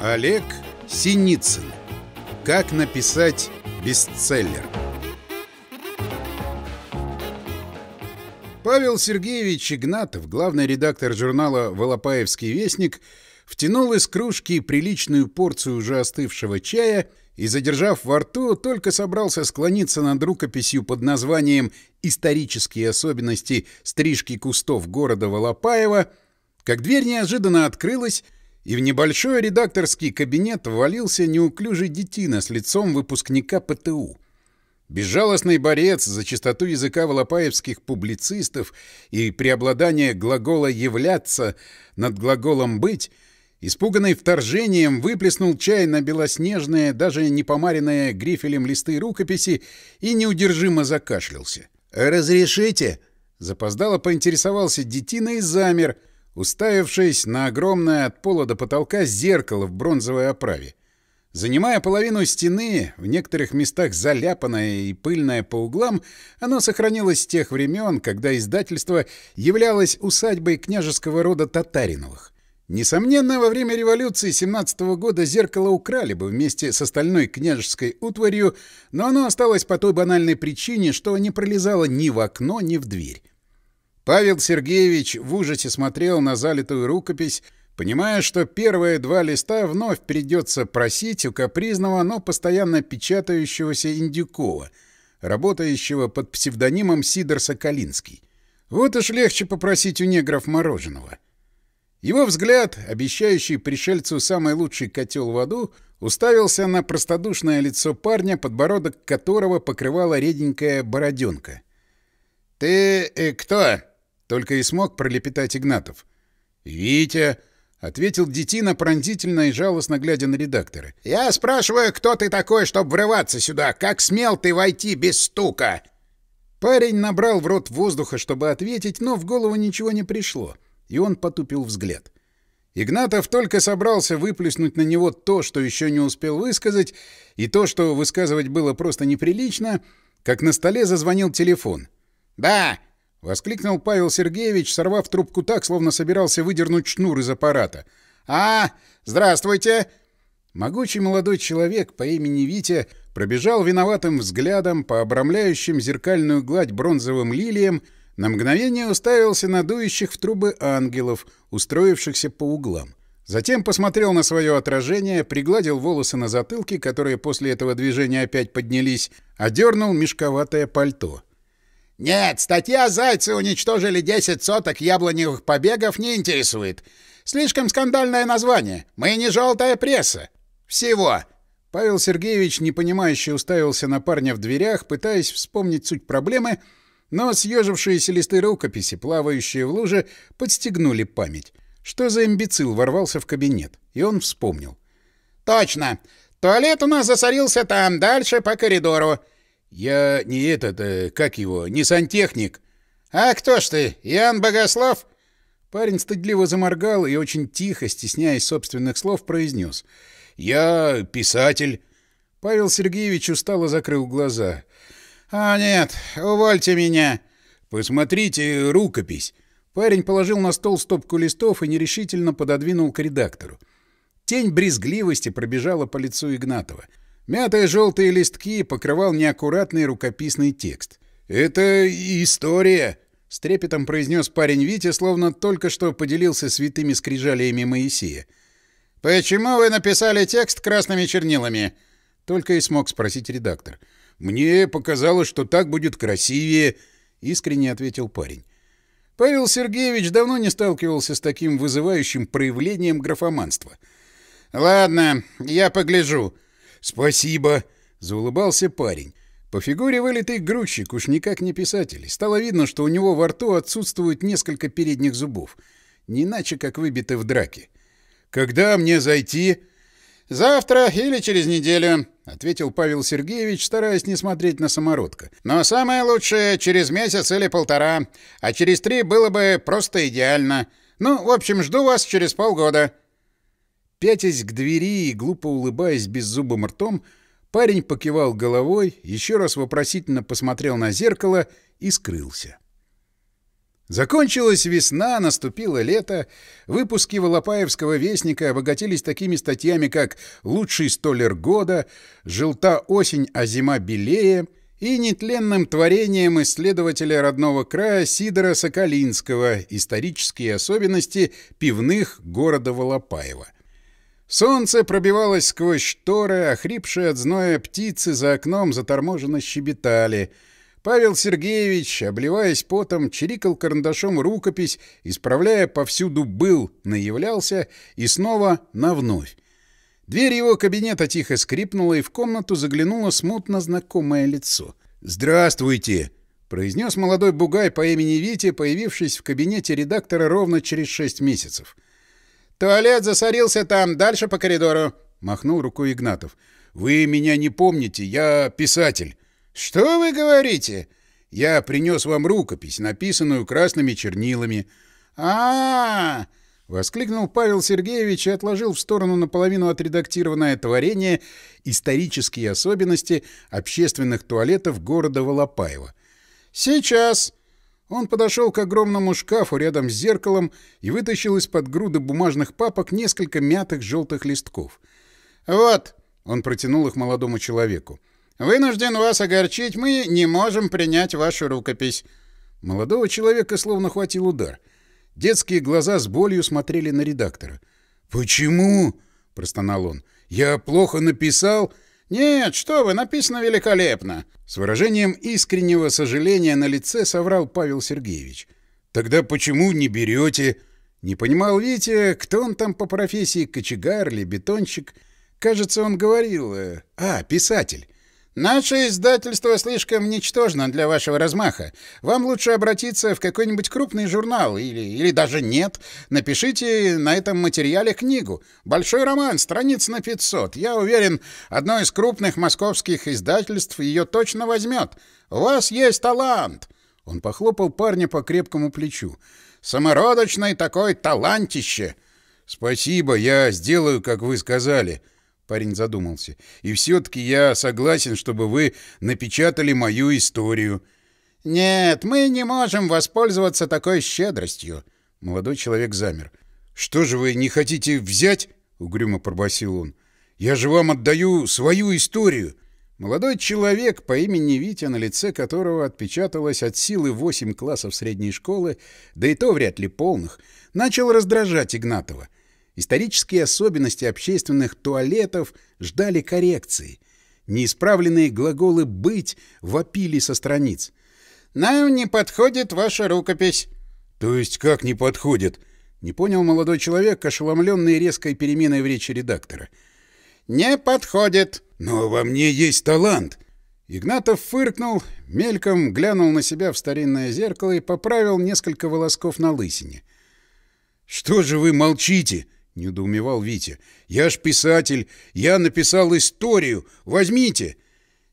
Олег Синицын. Как написать бестселлер? Павел Сергеевич Игнатов, главный редактор журнала «Волопаевский вестник», втянул из кружки приличную порцию уже остывшего чая и, задержав во рту, только собрался склониться над рукописью под названием «Исторические особенности стрижки кустов города Волопаева», как дверь неожиданно открылась, и в небольшой редакторский кабинет ввалился неуклюжий детина с лицом выпускника ПТУ. Безжалостный борец за чистоту языка волопаевских публицистов и преобладание глагола «являться» над глаголом «быть» испуганный вторжением, выплеснул чай на белоснежные, даже не помаренные грифелем листы рукописи и неудержимо закашлялся. «Разрешите?» — запоздало поинтересовался детина и замер, уставившись на огромное от пола до потолка зеркало в бронзовой оправе. Занимая половину стены, в некоторых местах заляпанное и пыльное по углам, оно сохранилось с тех времен, когда издательство являлось усадьбой княжеского рода Татариновых. Несомненно, во время революции 17 -го года зеркало украли бы вместе с остальной княжеской утварью, но оно осталось по той банальной причине, что не пролезало ни в окно, ни в дверь. Павел Сергеевич в ужасе смотрел на залитую рукопись, понимая, что первые два листа вновь придется просить у капризного, но постоянно печатающегося Индюкова, работающего под псевдонимом Сидор Соколинский. Вот уж легче попросить у негров мороженого. Его взгляд, обещающий пришельцу самый лучший котел в аду, уставился на простодушное лицо парня, подбородок которого покрывала реденькая бороденка. «Ты э, кто?» — только и смог пролепетать Игнатов. «Витя», — ответил детина пронзительно и жалостно глядя на редактора. «Я спрашиваю, кто ты такой, чтобы врываться сюда? Как смел ты войти без стука?» Парень набрал в рот воздуха, чтобы ответить, но в голову ничего не пришло, и он потупил взгляд. Игнатов только собрался выплеснуть на него то, что еще не успел высказать, и то, что высказывать было просто неприлично, как на столе зазвонил телефон. «Да!» — воскликнул Павел Сергеевич, сорвав трубку так, словно собирался выдернуть шнур из аппарата. «А, здравствуйте!» Могучий молодой человек по имени Витя пробежал виноватым взглядом по обрамляющим зеркальную гладь бронзовым лилиям, на мгновение уставился на дующих в трубы ангелов, устроившихся по углам. Затем посмотрел на свое отражение, пригладил волосы на затылке, которые после этого движения опять поднялись, одернул мешковатое пальто. «Нет, статья «Зайцы уничтожили 10 соток яблоневых побегов» не интересует. Слишком скандальное название. Мы не желтая пресса. Всего». Павел Сергеевич непонимающе уставился на парня в дверях, пытаясь вспомнить суть проблемы, но съежившиеся листы рукописи, плавающие в луже, подстегнули память. Что за имбецил ворвался в кабинет? И он вспомнил. «Точно! Туалет у нас засорился там, дальше по коридору. «Я не этот, э, как его, не сантехник». «А кто ж ты, Иоанн Богослов?» Парень стыдливо заморгал и очень тихо, стесняясь собственных слов, произнес. «Я писатель». Павел Сергеевич устало закрыл глаза. «А нет, увольте меня». «Посмотрите рукопись». Парень положил на стол стопку листов и нерешительно пододвинул к редактору. Тень брезгливости пробежала по лицу Игнатова. Мятые желтые листки покрывал неаккуратный рукописный текст. «Это история», — с трепетом произнес парень Витя, словно только что поделился святыми скрижалиями Моисея. «Почему вы написали текст красными чернилами?» — только и смог спросить редактор. «Мне показалось, что так будет красивее», — искренне ответил парень. Павел Сергеевич давно не сталкивался с таким вызывающим проявлением графоманства. «Ладно, я погляжу», «Спасибо!» — заулыбался парень. По фигуре вылитый грузчик, уж никак не писатель. Стало видно, что у него во рту отсутствует несколько передних зубов. Не иначе, как выбиты в драке. «Когда мне зайти?» «Завтра или через неделю», — ответил Павел Сергеевич, стараясь не смотреть на самородка. «Но самое лучшее — через месяц или полтора, а через три было бы просто идеально. Ну, в общем, жду вас через полгода». Пятясь к двери и глупо улыбаясь беззубым ртом, парень покивал головой, еще раз вопросительно посмотрел на зеркало и скрылся. Закончилась весна, наступило лето. Выпуски Волопаевского вестника обогатились такими статьями, как «Лучший столер года», «Желта осень, а зима белее» и нетленным творением исследователя родного края Сидора Соколинского «Исторические особенности пивных города Волопаева». Солнце пробивалось сквозь шторы, охрипшие от зноя птицы за окном заторможенно щебетали — Павел Сергеевич, обливаясь потом, чирикал карандашом рукопись, исправляя повсюду «был», наявлялся и снова на вновь. Дверь его кабинета тихо скрипнула, и в комнату заглянуло смутно знакомое лицо. «Здравствуйте!» — произнес молодой бугай по имени Витя, появившись в кабинете редактора ровно через шесть месяцев. «Туалет засорился там, дальше по коридору», — махнул рукой Игнатов. «Вы меня не помните, я писатель». «Что вы говорите?» «Я принес вам рукопись, написанную красными чернилами». А, -а, -а, воскликнул Павел Сергеевич и отложил в сторону наполовину отредактированное творение «Исторические особенности общественных туалетов города Волопаева». «Сейчас!» Он подошел к огромному шкафу рядом с зеркалом и вытащил из-под груды бумажных папок несколько мятых желтых листков. «Вот!» — он протянул их молодому человеку. Вынужден вас огорчить, мы не можем принять вашу рукопись. Молодого человека словно хватил удар. Детские глаза с болью смотрели на редактора. «Почему?» — простонал он. «Я плохо написал?» «Нет, что вы, написано великолепно!» С выражением искреннего сожаления на лице соврал Павел Сергеевич. «Тогда почему не берете?» Не понимал Витя, кто он там по профессии, кочегар или бетонщик. Кажется, он говорил... Э, а, писатель. Наше издательство слишком ничтожно для вашего размаха. Вам лучше обратиться в какой-нибудь крупный журнал или, или даже нет. Напишите на этом материале книгу. Большой роман, страниц на 500. Я уверен, одно из крупных московских издательств ее точно возьмет. У вас есть талант. Он похлопал парня по крепкому плечу. Самородочный такой талантище. Спасибо, я сделаю, как вы сказали. Парень задумался. «И все-таки я согласен, чтобы вы напечатали мою историю». «Нет, мы не можем воспользоваться такой щедростью». Молодой человек замер. «Что же вы не хотите взять?» — угрюмо пробасил он. «Я же вам отдаю свою историю». Молодой человек по имени Витя, на лице которого отпечаталось от силы восемь классов средней школы, да и то вряд ли полных, начал раздражать Игнатова — Исторические особенности общественных туалетов ждали коррекции. Неисправленные глаголы «быть» вопили со страниц. «Нам не подходит ваша рукопись». «То есть как не подходит?» — не понял молодой человек, ошеломленный резкой переменой в речи редактора. «Не подходит». «Но во мне есть талант». Игнатов фыркнул, мельком глянул на себя в старинное зеркало и поправил несколько волосков на лысине. «Что же вы молчите?» — недоумевал Витя. «Я ж писатель. Я написал историю. Возьмите!»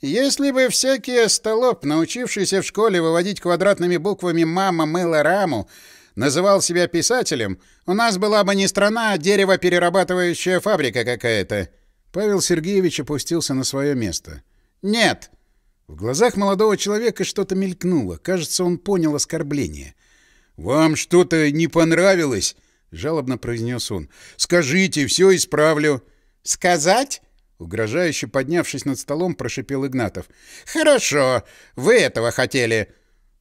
«Если бы всякий остолоп, научившийся в школе выводить квадратными буквами «мама мыла раму», называл себя писателем, у нас была бы не страна, а деревоперерабатывающая фабрика какая-то». Павел Сергеевич опустился на свое место. «Нет». В глазах молодого человека что-то мелькнуло. Кажется, он понял оскорбление. «Вам что-то не понравилось?» — жалобно произнес он. «Скажите, все исправлю». «Сказать?» — угрожающе поднявшись над столом, прошипел Игнатов. «Хорошо. Вы этого хотели».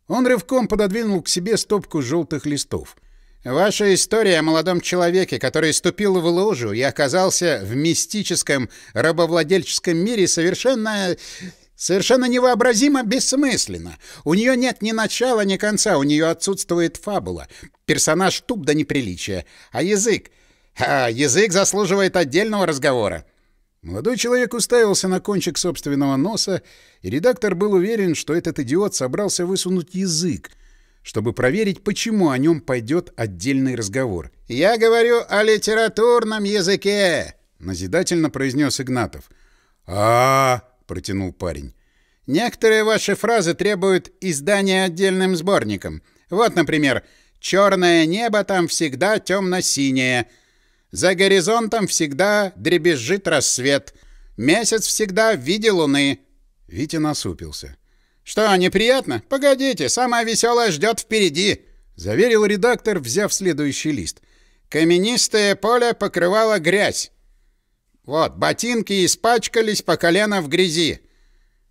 Он рывком пододвинул к себе стопку желтых листов. «Ваша история о молодом человеке, который ступил в лужу и оказался в мистическом рабовладельческом мире совершенно Совершенно невообразимо бессмысленно. У нее нет ни начала, ни конца, у нее отсутствует фабула. Персонаж туп до неприличия. А язык? А язык заслуживает отдельного разговора. Молодой человек уставился на кончик собственного носа, и редактор был уверен, что этот идиот собрался высунуть язык, чтобы проверить, почему о нем пойдет отдельный разговор. «Я говорю о литературном языке!» — назидательно произнес Игнатов. а, -а, -а протянул парень. «Некоторые ваши фразы требуют издания отдельным сборником. Вот, например, «Черное небо там всегда темно-синее», «За горизонтом всегда дребезжит рассвет», «Месяц всегда в виде луны». Витя насупился. «Что, неприятно? Погодите, самое веселое ждет впереди!» Заверил редактор, взяв следующий лист. «Каменистое поле покрывало грязь. Вот, ботинки испачкались по колено в грязи.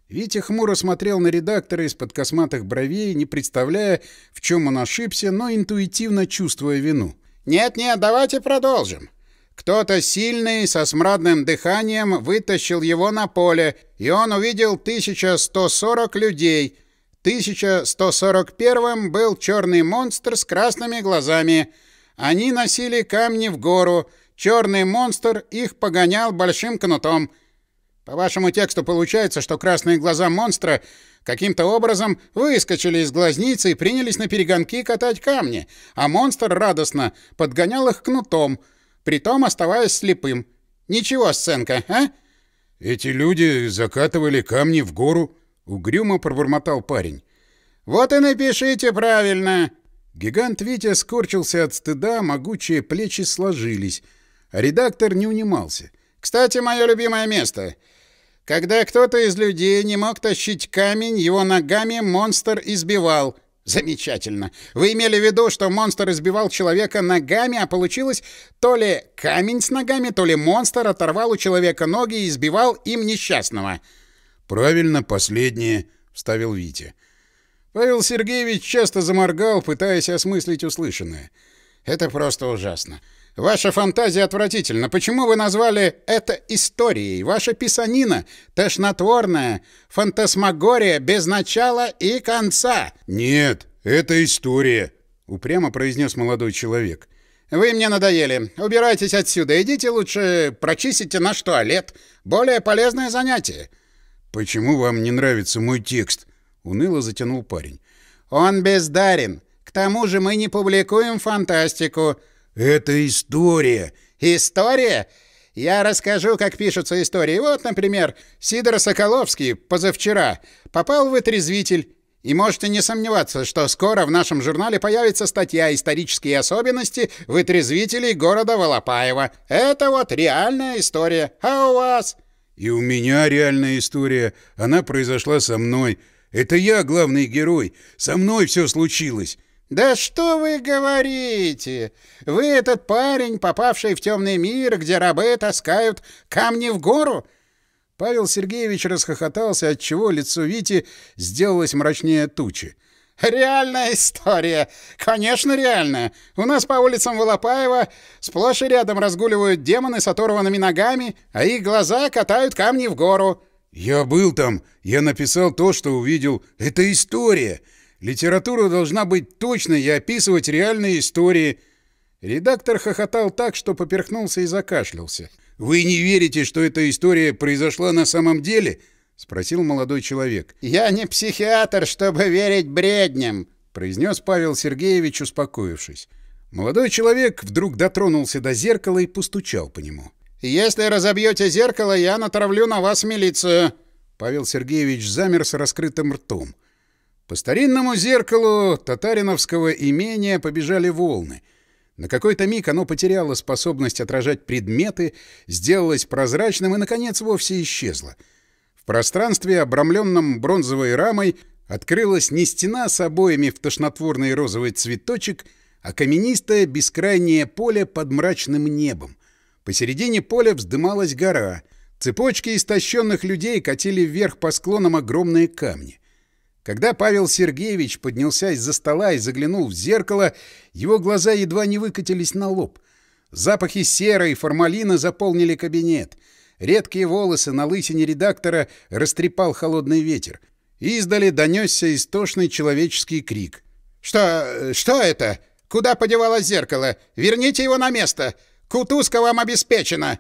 Витя хмуро смотрел на редактора из-под косматых бровей, не представляя, в чем он ошибся, но интуитивно чувствуя вину. «Нет-нет, давайте продолжим. Кто-то сильный, со смрадным дыханием, вытащил его на поле, и он увидел 1140 людей. 1141 был черный монстр с красными глазами. Они носили камни в гору, Черный монстр их погонял большим кнутом. По вашему тексту получается, что красные глаза монстра каким-то образом выскочили из глазницы и принялись на перегонки катать камни, а монстр радостно подгонял их кнутом, притом оставаясь слепым. Ничего, сценка, а? Эти люди закатывали камни в гору, угрюмо пробормотал парень. Вот и напишите правильно. Гигант Витя скорчился от стыда, могучие плечи сложились — Редактор не унимался. «Кстати, мое любимое место. Когда кто-то из людей не мог тащить камень, его ногами монстр избивал. Замечательно. Вы имели в виду, что монстр избивал человека ногами, а получилось то ли камень с ногами, то ли монстр оторвал у человека ноги и избивал им несчастного. Правильно, последнее, вставил Витя. Павел Сергеевич часто заморгал, пытаясь осмыслить услышанное. Это просто ужасно. Ваша фантазия отвратительна. Почему вы назвали это историей? Ваша писанина тошнотворная, фантасмагория без начала и конца. Нет, это история, упрямо произнес молодой человек. Вы мне надоели. Убирайтесь отсюда. Идите лучше прочистите наш туалет. Более полезное занятие. Почему вам не нравится мой текст? уныло затянул парень. Он бездарен. К тому же мы не публикуем фантастику. «Это история». «История? Я расскажу, как пишутся истории. Вот, например, Сидор Соколовский позавчера попал в отрезвитель. И можете не сомневаться, что скоро в нашем журнале появится статья «Исторические особенности вытрезвителей города Волопаева». Это вот реальная история. А у вас? И у меня реальная история. Она произошла со мной. Это я главный герой. Со мной все случилось. «Да что вы говорите? Вы этот парень, попавший в темный мир, где рабы таскают камни в гору?» Павел Сергеевич расхохотался, отчего лицо Вити сделалось мрачнее тучи. «Реальная история! Конечно, реальная! У нас по улицам Волопаева сплошь и рядом разгуливают демоны с оторванными ногами, а их глаза катают камни в гору». «Я был там, я написал то, что увидел. Это история!» Литература должна быть точной и описывать реальные истории. Редактор хохотал так, что поперхнулся и закашлялся. «Вы не верите, что эта история произошла на самом деле?» — спросил молодой человек. «Я не психиатр, чтобы верить бредням», — произнес Павел Сергеевич, успокоившись. Молодой человек вдруг дотронулся до зеркала и постучал по нему. «Если разобьете зеркало, я натравлю на вас милицию». Павел Сергеевич замер с раскрытым ртом. По старинному зеркалу татариновского имения побежали волны. На какой-то миг оно потеряло способность отражать предметы, сделалось прозрачным и, наконец, вовсе исчезло. В пространстве, обрамленном бронзовой рамой, открылась не стена с обоями в тошнотворный розовый цветочек, а каменистое бескрайнее поле под мрачным небом. Посередине поля вздымалась гора. Цепочки истощенных людей катили вверх по склонам огромные камни. Когда Павел Сергеевич поднялся из-за стола и заглянул в зеркало, его глаза едва не выкатились на лоб. Запахи серы и формалина заполнили кабинет. Редкие волосы на лысине редактора растрепал холодный ветер. Издали донесся истошный человеческий крик. «Что... что это? Куда подевалось зеркало? Верните его на место! Кутузка вам обеспечена!»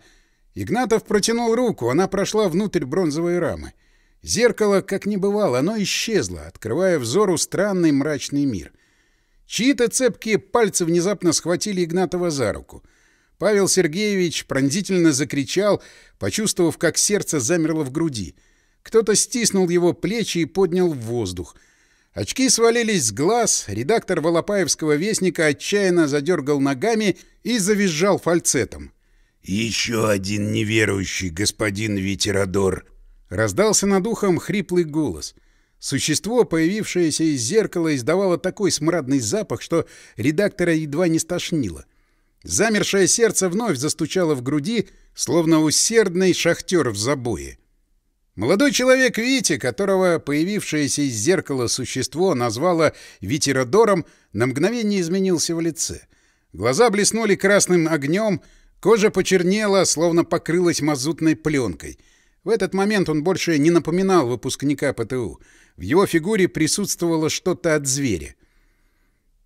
Игнатов протянул руку, она прошла внутрь бронзовой рамы. Зеркало, как не бывало, оно исчезло, открывая взору странный мрачный мир. Чьи-то цепкие пальцы внезапно схватили Игнатова за руку. Павел Сергеевич пронзительно закричал, почувствовав, как сердце замерло в груди. Кто-то стиснул его плечи и поднял в воздух. Очки свалились с глаз, редактор Волопаевского вестника отчаянно задергал ногами и завизжал фальцетом. «Еще один неверующий господин Ветерадор!» Раздался над ухом хриплый голос. Существо, появившееся из зеркала, издавало такой смрадный запах, что редактора едва не стошнило. Замершее сердце вновь застучало в груди, словно усердный шахтер в забое. Молодой человек Вити, которого появившееся из зеркала существо назвало Витеродором, на мгновение изменился в лице. Глаза блеснули красным огнем, кожа почернела, словно покрылась мазутной пленкой. В этот момент он больше не напоминал выпускника ПТУ. В его фигуре присутствовало что-то от зверя.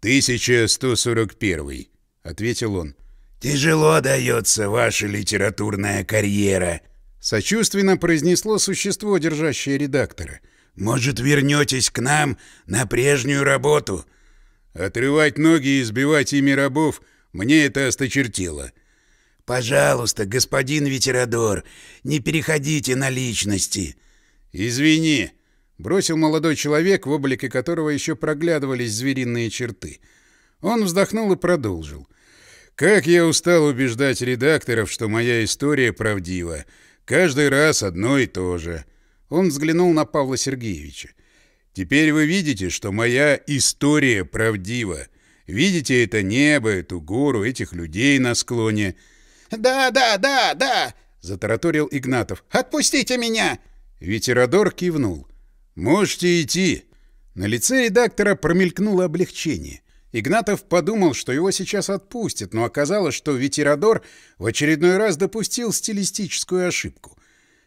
«1141», — ответил он. «Тяжело дается ваша литературная карьера», — сочувственно произнесло существо, держащее редактора. «Может, вернетесь к нам на прежнюю работу?» «Отрывать ноги и избивать ими рабов мне это осточертело». «Пожалуйста, господин ветерадор, не переходите на личности». «Извини», — бросил молодой человек, в облике которого еще проглядывались звериные черты. Он вздохнул и продолжил. «Как я устал убеждать редакторов, что моя история правдива. Каждый раз одно и то же». Он взглянул на Павла Сергеевича. «Теперь вы видите, что моя история правдива. Видите это небо, эту гору, этих людей на склоне». «Да, да, да, да!» — затараторил Игнатов. «Отпустите меня!» Ветеродор кивнул. «Можете идти». На лице редактора промелькнуло облегчение. Игнатов подумал, что его сейчас отпустят, но оказалось, что ветеродор в очередной раз допустил стилистическую ошибку.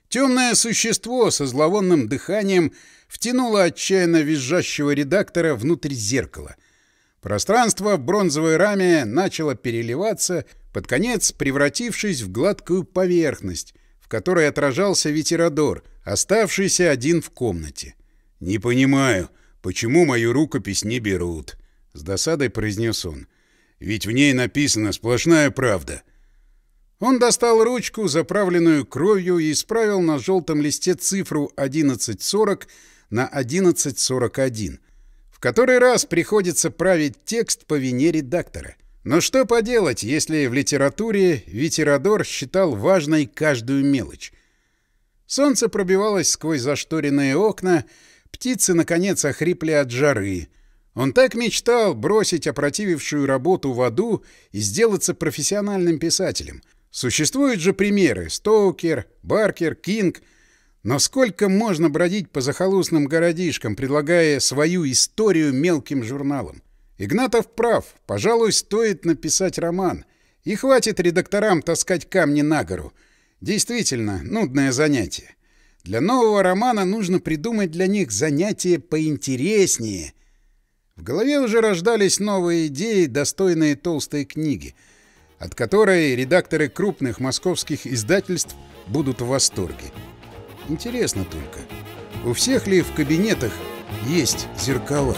Темное существо со зловонным дыханием втянуло отчаянно визжащего редактора внутрь зеркала. Пространство в бронзовой раме начало переливаться, под конец превратившись в гладкую поверхность, в которой отражался ветеродор, оставшийся один в комнате. «Не понимаю, почему мою рукопись не берут?» — с досадой произнес он. «Ведь в ней написана сплошная правда». Он достал ручку, заправленную кровью, и исправил на желтом листе цифру 1140 на 1141. В который раз приходится править текст по вине редактора. Но что поделать, если в литературе Витерадор считал важной каждую мелочь? Солнце пробивалось сквозь зашторенные окна, птицы, наконец, охрипли от жары. Он так мечтал бросить опротивившую работу в аду и сделаться профессиональным писателем. Существуют же примеры — Стоукер, Баркер, Кинг. Но сколько можно бродить по захолустным городишкам, предлагая свою историю мелким журналам? Игнатов прав. Пожалуй, стоит написать роман. И хватит редакторам таскать камни на гору — Действительно, нудное занятие. Для нового романа нужно придумать для них занятие поинтереснее. В голове уже рождались новые идеи, достойные толстой книги, от которой редакторы крупных московских издательств будут в восторге. Интересно только, у всех ли в кабинетах есть зеркала?